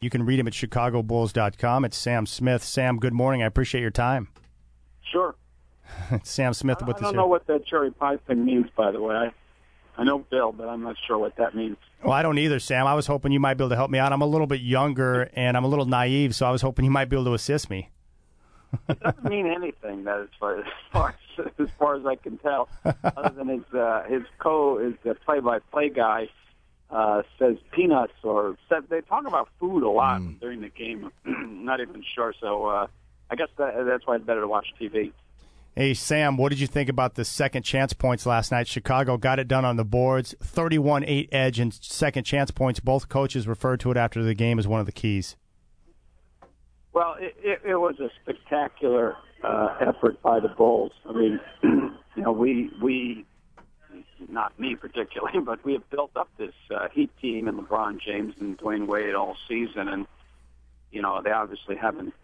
You can read him at chicagobulls.com. It's Sam Smith. Sam, good morning. I appreciate your time. Sure. Sam Smith I, with I don't here. know what that cherry pie thing means, by the way. I, I know Bill, but I'm not sure what that means. Well, I don't either, Sam. I was hoping you might be able to help me out. I'm a little bit younger and I'm a little naive, so I was hoping you might be able to assist me. It doesn't mean anything that as far as far as, as, far as I can tell, other than his uh, his co is the play-by-play guy uh, says peanuts or said, they talk about food a lot during the game. not even sure. So uh, I guess that, that's why it's better to watch TV. Hey, Sam, what did you think about the second chance points last night? Chicago got it done on the boards, 31 8 edge and second chance points. Both coaches referred to it after the game as one of the keys. Well, it, it, it was a spectacular uh, effort by the Bulls. I mean, you know, we we not me particularly, but we have built up this uh, Heat team and LeBron James and Dwyane Wade all season, and you know they obviously haven't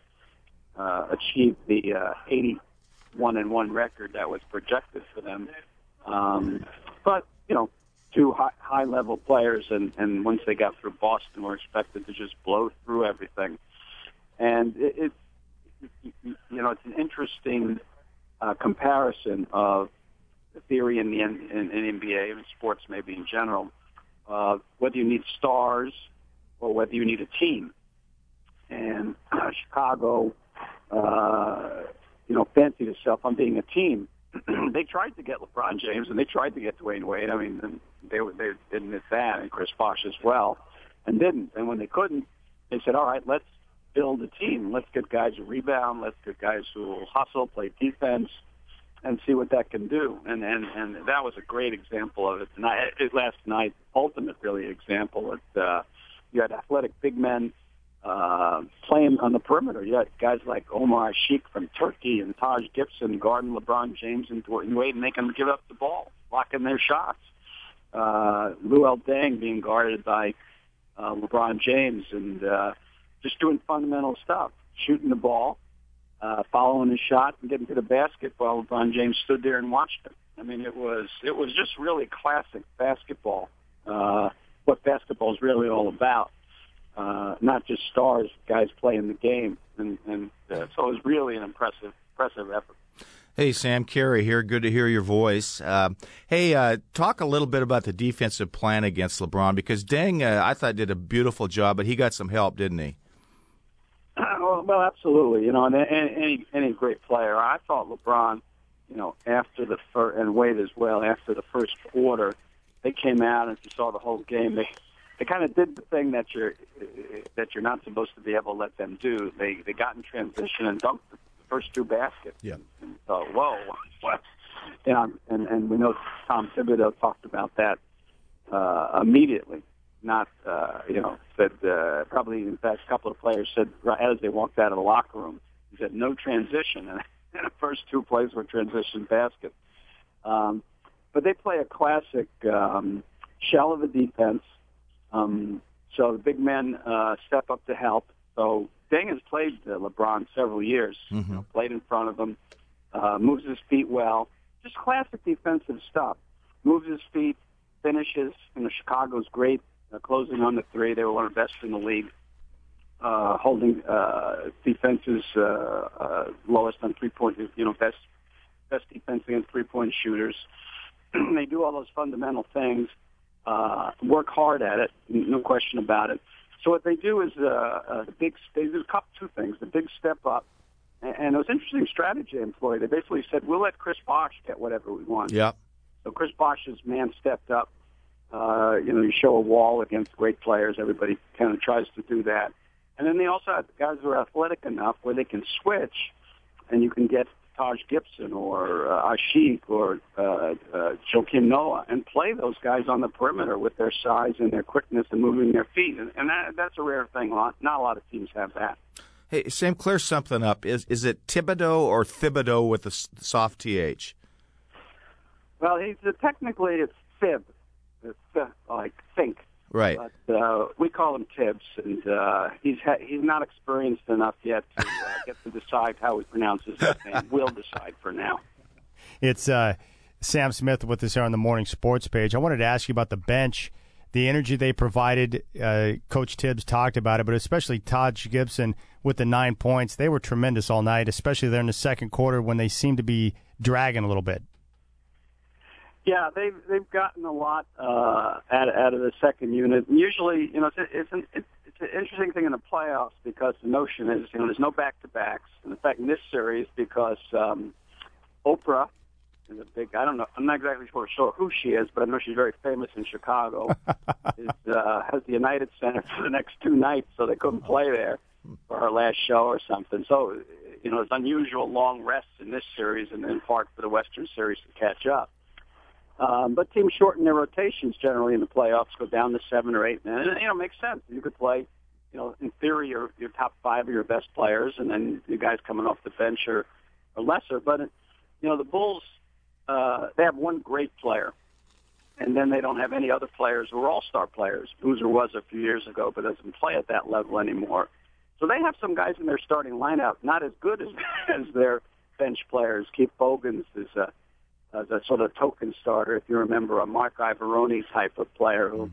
uh, achieved the uh, 81 and one record that was projected for them. Um, but you know, two high, high level players, and and once they got through Boston, were expected to just blow through everything and it, it you know it's an interesting uh, comparison of the theory in the in, in, in NBA and sports maybe in general uh, whether you need stars or whether you need a team. And uh, Chicago uh, you know fancied itself on being a team. They tried to get LeBron James and they tried to get Dwyane Wade. I mean they they didn't miss that and Chris Bosh as well and didn't. And when they couldn't they said all right let's build a team. Let's get guys who rebound. Let's get guys who will hustle, play defense, and see what that can do. And and and that was a great example of it tonight. It, last night, ultimate really example. That uh, you had athletic big men uh, playing on the perimeter. You had guys like Omer Asik from Turkey and Taj Gibson guarding LeBron James and Dwyane Wade, and they can give up the ball, blocking their shots. Uh, Luol Deng being guarded by uh, LeBron James and. Uh, just doing fundamental stuff, shooting the ball, uh, following his shot, and getting to the basket while LeBron James stood there and watched him. I mean, it was it was just really classic basketball. Uh, what basketball is really all about, uh, not just stars, guys playing the game, and, and uh, so it was really an impressive impressive effort. Hey, Sam Carey here. Good to hear your voice. Uh, hey, uh, talk a little bit about the defensive plan against LeBron because Deng, uh, I thought did a beautiful job, but he got some help, didn't he? Well, absolutely. You know, and any any great player. I thought LeBron, you know, after the first and Wade as well after the first quarter, they came out and if you saw the whole game. They they kind of did the thing that you're that you're not supposed to be able to let them do. They they got in transition and dunked the first two baskets. Yeah. And so, whoa, what? You know, and and we know Tom Thibodeau talked about that uh, immediately not, uh, you know, said uh, probably in fact a couple of players said right as they walked out of the locker room, he said no transition, and, and the first two plays were transition baskets. Um, but they play a classic um, shell of a defense. Um, so the big men uh, step up to help. So Deng has played uh, LeBron several years, Mm-hmm. you know, played in front of him, uh, moves his feet well, just classic defensive stuff. Moves his feet, finishes. You know, Chicago's great uh, closing on the three. They were one of the best in the league, uh, holding uh, defenses uh, uh, lowest on three point. You know, best best defense against three point shooters. they do all those fundamental things. Uh, work hard at it, no question about it. So what they do is uh, uh, the big. They do a couple two things. The big step up, and, and it was an interesting strategy they employed. They basically said, "We'll let Chris Bosh get whatever we want." Yeah. So Chris Bosh's man stepped up. Uh, you know, you show a wall against great players. Everybody kind of tries to do that. And then they also have guys who are athletic enough where they can switch, and you can get Taj Gibson or uh, Asik or uh, uh, Joakim Noah and play those guys on the perimeter with their size and their quickness and moving their feet. And, and that, that's a rare thing. A lot, not a lot of teams have that. Hey, Sam, clear something up. Is is it Thibodeau or Thibodeau with a soft th? Well, he's uh, technically it's fib, it's uh, like think. Right. But uh, we call him Thibs, and uh, he's ha- he's not experienced enough yet to uh, get to decide how he pronounces his name. We'll decide for now. It's uh, Sam Smith with us here on the morning sports page. I wanted to ask you about the bench. the energy they provided. Uh, Coach Thibs talked about it, but especially Taj Gibson with the nine points. They were tremendous all night, especially there in the second quarter when they seemed to be dragging a little bit. Yeah, they've they've gotten a lot uh, out out of the second unit. Usually, you know, it's it's an it's an interesting thing in the playoffs because the notion is, you know, there's no back to backs. And in fact, in this series, because um, Oprah is a big. I don't know. I'm not exactly sure, sure who she is, but I know she's very famous in Chicago. is uh, has the United Center for the next two nights, so they couldn't play there for her last show or something. So, you know, it's unusual long rests in this series, and in part for the Western Series to catch up. Um, but teams shorten their rotations generally in the playoffs, go down to seven or eight men. And, you know, it makes sense. You could play, you know, in theory, your your top five are your best players, and then the guys coming off the bench are, are lesser. But you know, the Bulls uh, they have one great player, and then they don't have any other players who are all-star players. Boozer was a few years ago, but doesn't play at that level anymore. So they have some guys in their starting lineup not as good as as their bench players. Keith Bogans is a, Uh, as a sort of token starter, if you remember, a Marc Iavaroni type of player who mm.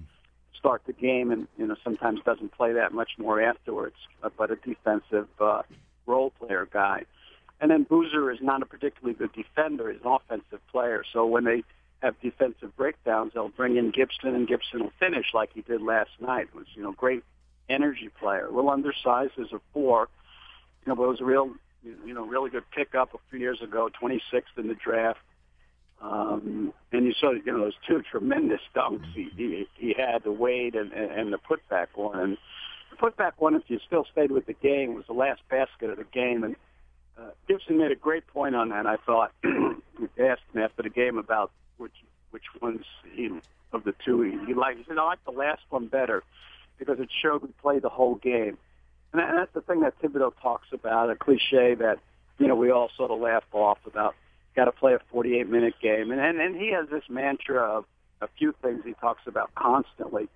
start the game and you know sometimes doesn't play that much more afterwards, uh, but a defensive uh, role player guy. And then Boozer is not a particularly good defender; he's an offensive player. So when they have defensive breakdowns, they'll bring in Gibson, and Gibson will finish like he did last night. It was you know great energy player, a little undersized as a four, you know, but it was a real you know really good pickup a few years ago, 26th in the draft. And you saw, you know, those two tremendous dunks he he, he had, the Wade and, and the putback one. And the putback one, if you still stayed with the game, was the last basket of the game. And uh, Gibson made a great point on that. I thought we asked him after the game about which which ones he of the two he, he liked. He said, "I like the last one better because it showed we played the whole game." And that's the thing that Thibodeau talks about, a cliche that you know we all sort of laugh off about. Got to play a 48 minute game, and, and and he has this mantra of a few things he talks about constantly.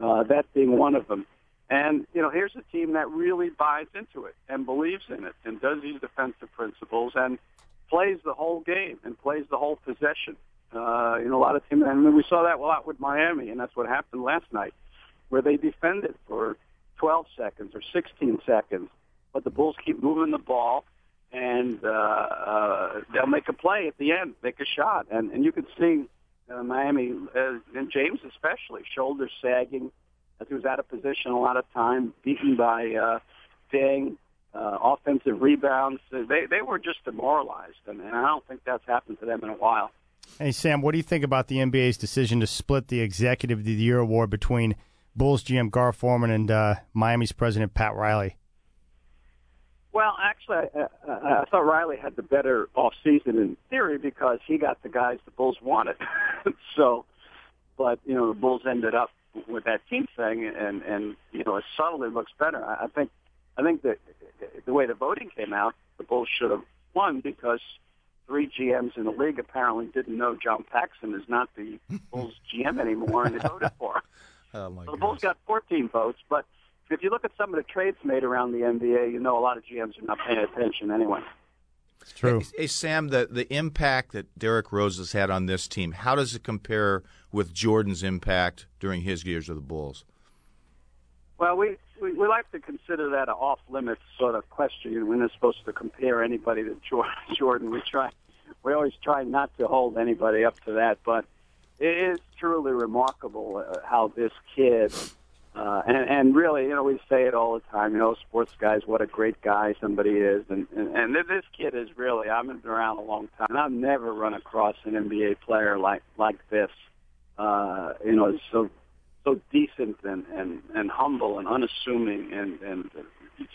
Uh, that being one of them. And, you know, here's a team that really buys into it and believes in it and does these defensive principles and plays the whole game and plays the whole possession. Uh, you know, a lot of teams, and we saw that a lot with Miami, and that's what happened last night, where they defended for 12 seconds or 16 seconds, but the Bulls keep moving the ball, and uh, uh, they'll make a play at the end, make a shot. And, and you could see uh, Miami, uh, and James especially, shoulders sagging, as he was out of position a lot of time, beaten by uh, Deng, uh, offensive rebounds. They they were just demoralized, and, and I don't think that's happened to them in a while. Hey Sam, what do you think about the NBA's decision to split the Executive of the Year award between Bulls GM Gar Forman and uh, Miami's president Pat Riley? Well, actually, I, I, I thought Riley had the better off season in theory because he got the guys the Bulls wanted. so, but you know, the Bulls ended up with that team thing, and and you know, it subtly looks better. I think I think that the way the voting came out, the Bulls should have won because three GMs in the league apparently didn't know John Paxson is not the Bulls GM anymore, and they voted for him. Oh my so the Bulls got 14 votes, but if you look at some of the trades made around the NBA, you know a lot of GMs are not paying attention anyway. It's true. Hey, hey, Sam, the, the impact that Derrick Rose has had on this team, how does it compare with Jordan's impact during his years with the Bulls? Well, we, we, we like to consider that an off limits sort of question. We're not supposed to compare anybody to Jordan. We try, we always try not to hold anybody up to that, but it is truly remarkable uh, how this kid, uh, and, and really, you know, we say it all the time, you know, sports guys, what a great guy somebody is. And, and, and this kid is really, I've been around a long time, and I've never run across an NBA player like, like this. Uh, you know, so, so decent and, and, and humble and unassuming and, and,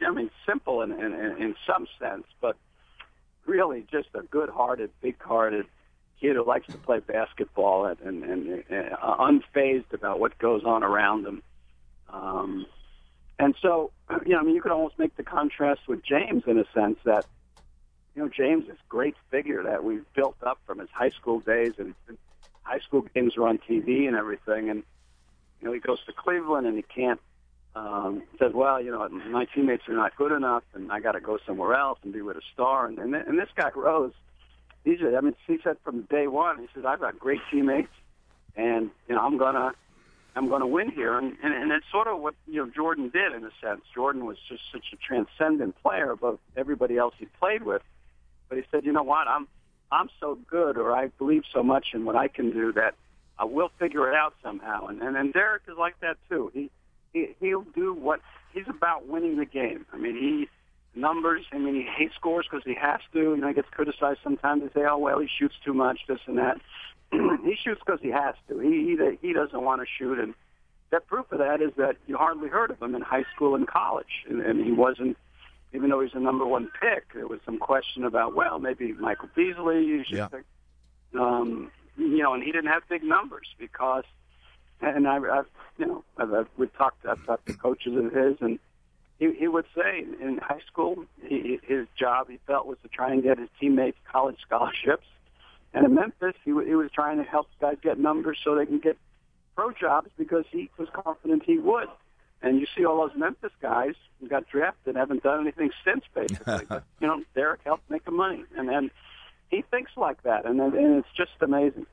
I mean, simple in, in, in some sense, but really just a good-hearted, big-hearted, kid who likes to play basketball and, and, and, and uh, unfazed about what goes on around him. Um, and so, you know, I mean, you could almost make the contrast with James in a sense that, you know, James is a great figure that we've built up from his high school days, and high school games are on TV and everything. And you know, he goes to Cleveland and he can't. Um, says, well, you know, my teammates are not good enough, and I got to go somewhere else and be with a star. And and, and this guy Rose he I mean, he said from day one, he said, I've got great teammates, and you know, I'm gonna I'm going to win here. And, and, and it's sort of what, you know, Jordan did in a sense. Jordan was just such a transcendent player above everybody else he played with. But he said, you know what, I'm, I'm so good or I believe so much in what I can do that I will figure it out somehow. And, and, and Derrick is like that too. He, he, he'll do what he's about winning the game. I mean, he, numbers. I mean, he, he scores because he has to. You know, he gets criticized sometimes. They say, "Oh, well, he shoots too much, this and that." he shoots because he has to. He he he doesn't want to shoot, and that proof of that is that you hardly heard of him in high school and college, and, and he wasn't. Even though he's the number one pick, there was some question about, well, maybe Michael Beasley. You should yeah. pick. Um, you know, and he didn't have big numbers because, and I, I've, you know, I've, I've we've talked, I've talked to coaches of his, and he, he would say in high school, he, his job he felt was to try and get his teammates college scholarships, and in Memphis, he, he was trying to help guys get numbers so they can get pro jobs because he was confident he would. And you see all those Memphis guys who got drafted haven't done anything since, basically. but you know, Derrick helped make the money, and then he thinks like that, and and it's just amazing.